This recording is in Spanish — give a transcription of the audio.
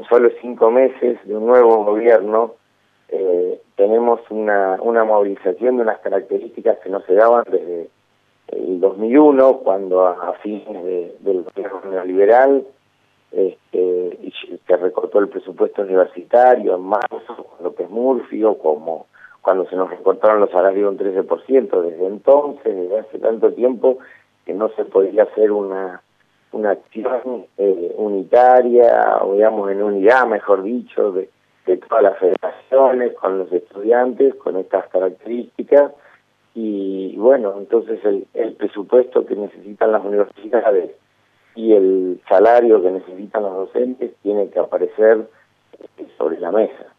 en solo cinco meses de un nuevo gobierno eh, tenemos una, una movilización de unas características que no se daban desde el 2001, cuando a, fines del gobierno neoliberal este, se recortó el presupuesto universitario en marzo López Murphy o como cuando se nos recortaron los salarios un 13%. Desde entonces, desde hace tanto tiempo, que no se podía hacer una una acción eh, unitaria, digamos en unidad, mejor dicho, de, de todas las federaciones, con los estudiantes, con estas características, y bueno, entonces el, el presupuesto que necesitan las universidades y el salario que necesitan los docentes tiene que aparecer sobre la mesa.